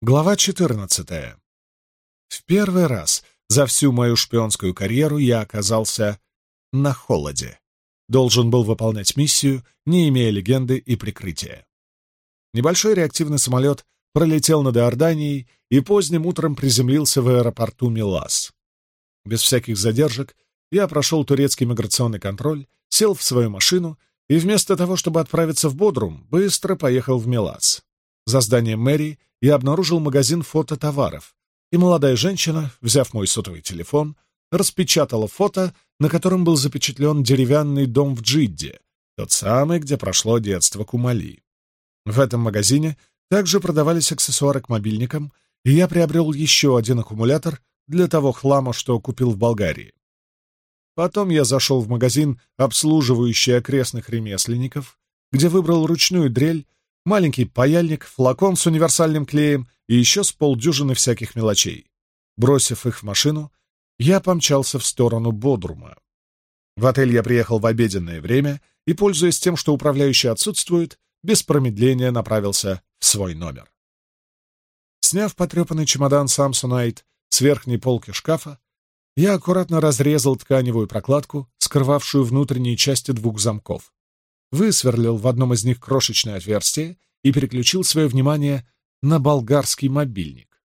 Глава 14. В первый раз за всю мою шпионскую карьеру я оказался на холоде. Должен был выполнять миссию, не имея легенды и прикрытия. Небольшой реактивный самолет пролетел над Иорданией и поздним утром приземлился в аэропорту Милас. Без всяких задержек я прошел турецкий миграционный контроль, сел в свою машину и вместо того, чтобы отправиться в Бодрум, быстро поехал в Милас. За зданием мэрии я обнаружил магазин фототоваров, и молодая женщина, взяв мой сотовый телефон, распечатала фото, на котором был запечатлен деревянный дом в Джидде, тот самый, где прошло детство Кумали. В этом магазине также продавались аксессуары к мобильникам, и я приобрел еще один аккумулятор для того хлама, что купил в Болгарии. Потом я зашел в магазин, обслуживающий окрестных ремесленников, где выбрал ручную дрель маленький паяльник, флакон с универсальным клеем и еще с полдюжины всяких мелочей. Бросив их в машину, я помчался в сторону Бодрума. В отель я приехал в обеденное время и, пользуясь тем, что управляющий отсутствует, без промедления направился в свой номер. Сняв потрепанный чемодан Самсонайт с верхней полки шкафа, я аккуратно разрезал тканевую прокладку, скрывавшую внутренние части двух замков высверлил в одном из них крошечное отверстие и переключил свое внимание на болгарский мобильник.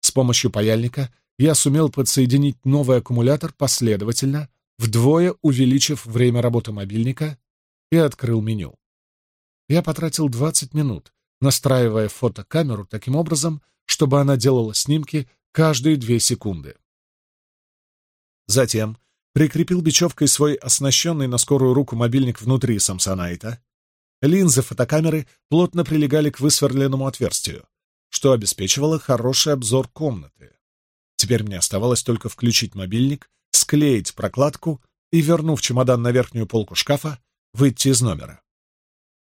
С помощью паяльника я сумел подсоединить новый аккумулятор последовательно, вдвое увеличив время работы мобильника, и открыл меню. Я потратил 20 минут, настраивая фотокамеру таким образом, чтобы она делала снимки каждые 2 секунды. Затем прикрепил бечевкой свой оснащенный на скорую руку мобильник внутри Самсонаита. Линзы фотокамеры плотно прилегали к высверленному отверстию, что обеспечивало хороший обзор комнаты. Теперь мне оставалось только включить мобильник, склеить прокладку и, вернув чемодан на верхнюю полку шкафа, выйти из номера.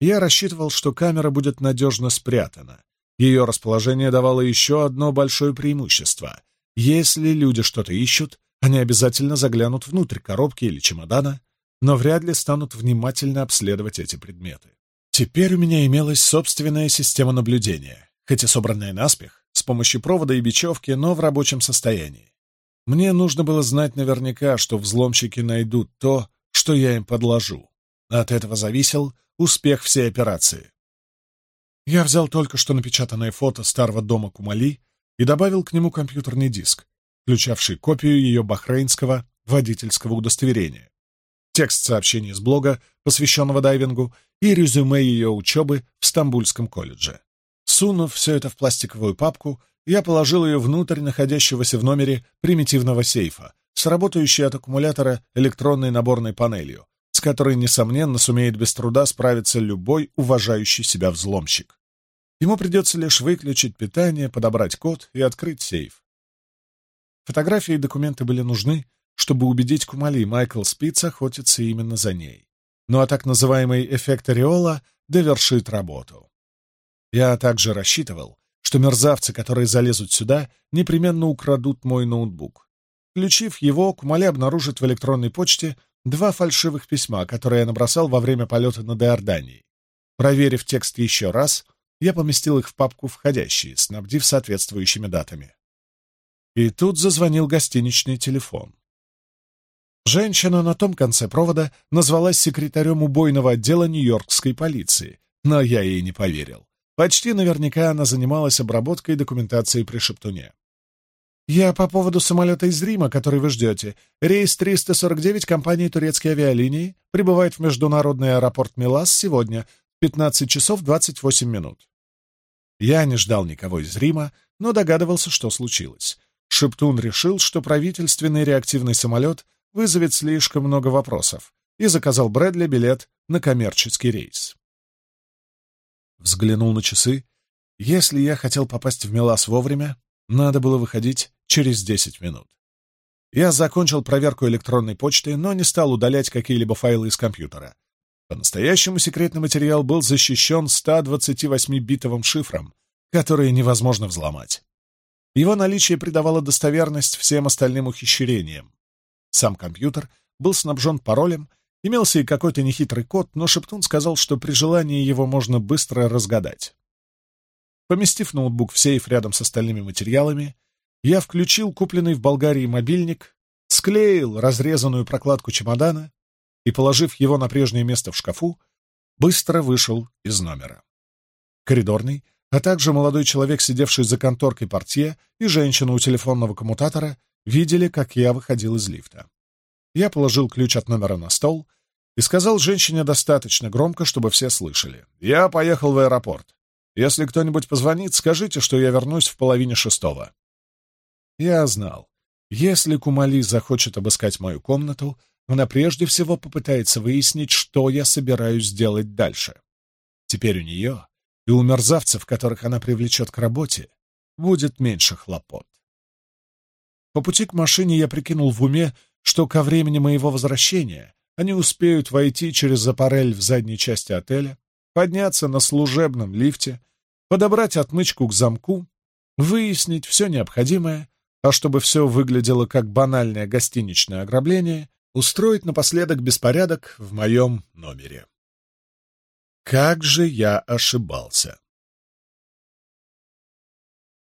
Я рассчитывал, что камера будет надежно спрятана. Ее расположение давало еще одно большое преимущество. Если люди что-то ищут, они обязательно заглянут внутрь коробки или чемодана, но вряд ли станут внимательно обследовать эти предметы. Теперь у меня имелась собственная система наблюдения, хоть и собранная наспех, с помощью провода и бечевки, но в рабочем состоянии. Мне нужно было знать наверняка, что взломщики найдут то, что я им подложу. От этого зависел успех всей операции. Я взял только что напечатанное фото старого дома Кумали и добавил к нему компьютерный диск, включавший копию ее бахрейнского водительского удостоверения, текст сообщения с блога, посвященного дайвингу, и резюме ее учебы в Стамбульском колледже. Сунув все это в пластиковую папку, я положил ее внутрь находящегося в номере примитивного сейфа с работающей от аккумулятора электронной наборной панелью, с которой, несомненно, сумеет без труда справиться любой уважающий себя взломщик. Ему придется лишь выключить питание, подобрать код и открыть сейф. Фотографии и документы были нужны, чтобы убедить Кумали Майкл Спиц охотится именно за ней. Ну а так называемый эффект ореола довершит работу. Я также рассчитывал, что мерзавцы, которые залезут сюда, непременно украдут мой ноутбук. Включив его, Кумали обнаружит в электронной почте два фальшивых письма, которые я набросал во время полета на Иорданией. Проверив текст еще раз, я поместил их в папку «Входящие», снабдив соответствующими датами. И тут зазвонил гостиничный телефон. Женщина на том конце провода назвалась секретарем убойного отдела Нью-Йоркской полиции, но я ей не поверил. Почти наверняка она занималась обработкой документации при Шептуне. «Я по поводу самолета из Рима, который вы ждете. Рейс 349 компании Турецкой авиалинии» прибывает в международный аэропорт Милас сегодня в 15 часов 28 минут». Я не ждал никого из Рима, но догадывался, что случилось. Шептун решил, что правительственный реактивный самолет вызовет слишком много вопросов, и заказал Брэдли билет на коммерческий рейс. Взглянул на часы. Если я хотел попасть в Милас вовремя, надо было выходить через 10 минут. Я закончил проверку электронной почты, но не стал удалять какие-либо файлы из компьютера. По-настоящему секретный материал был защищен 128-битовым шифром, который невозможно взломать. Его наличие придавало достоверность всем остальным ухищрениям. Сам компьютер был снабжен паролем, имелся и какой-то нехитрый код, но Шептун сказал, что при желании его можно быстро разгадать. Поместив ноутбук в сейф рядом с остальными материалами, я включил купленный в Болгарии мобильник, склеил разрезанную прокладку чемодана и, положив его на прежнее место в шкафу, быстро вышел из номера. Коридорный а также молодой человек, сидевший за конторкой портье, и женщина у телефонного коммутатора видели, как я выходил из лифта. Я положил ключ от номера на стол и сказал женщине достаточно громко, чтобы все слышали. «Я поехал в аэропорт. Если кто-нибудь позвонит, скажите, что я вернусь в половине шестого». Я знал, если Кумали захочет обыскать мою комнату, она прежде всего попытается выяснить, что я собираюсь делать дальше. Теперь у нее и у мерзавцев, которых она привлечет к работе, будет меньше хлопот. По пути к машине я прикинул в уме, что ко времени моего возвращения они успеют войти через аппарель в задней части отеля, подняться на служебном лифте, подобрать отмычку к замку, выяснить все необходимое, а чтобы все выглядело как банальное гостиничное ограбление, устроить напоследок беспорядок в моем номере как же я ошибался.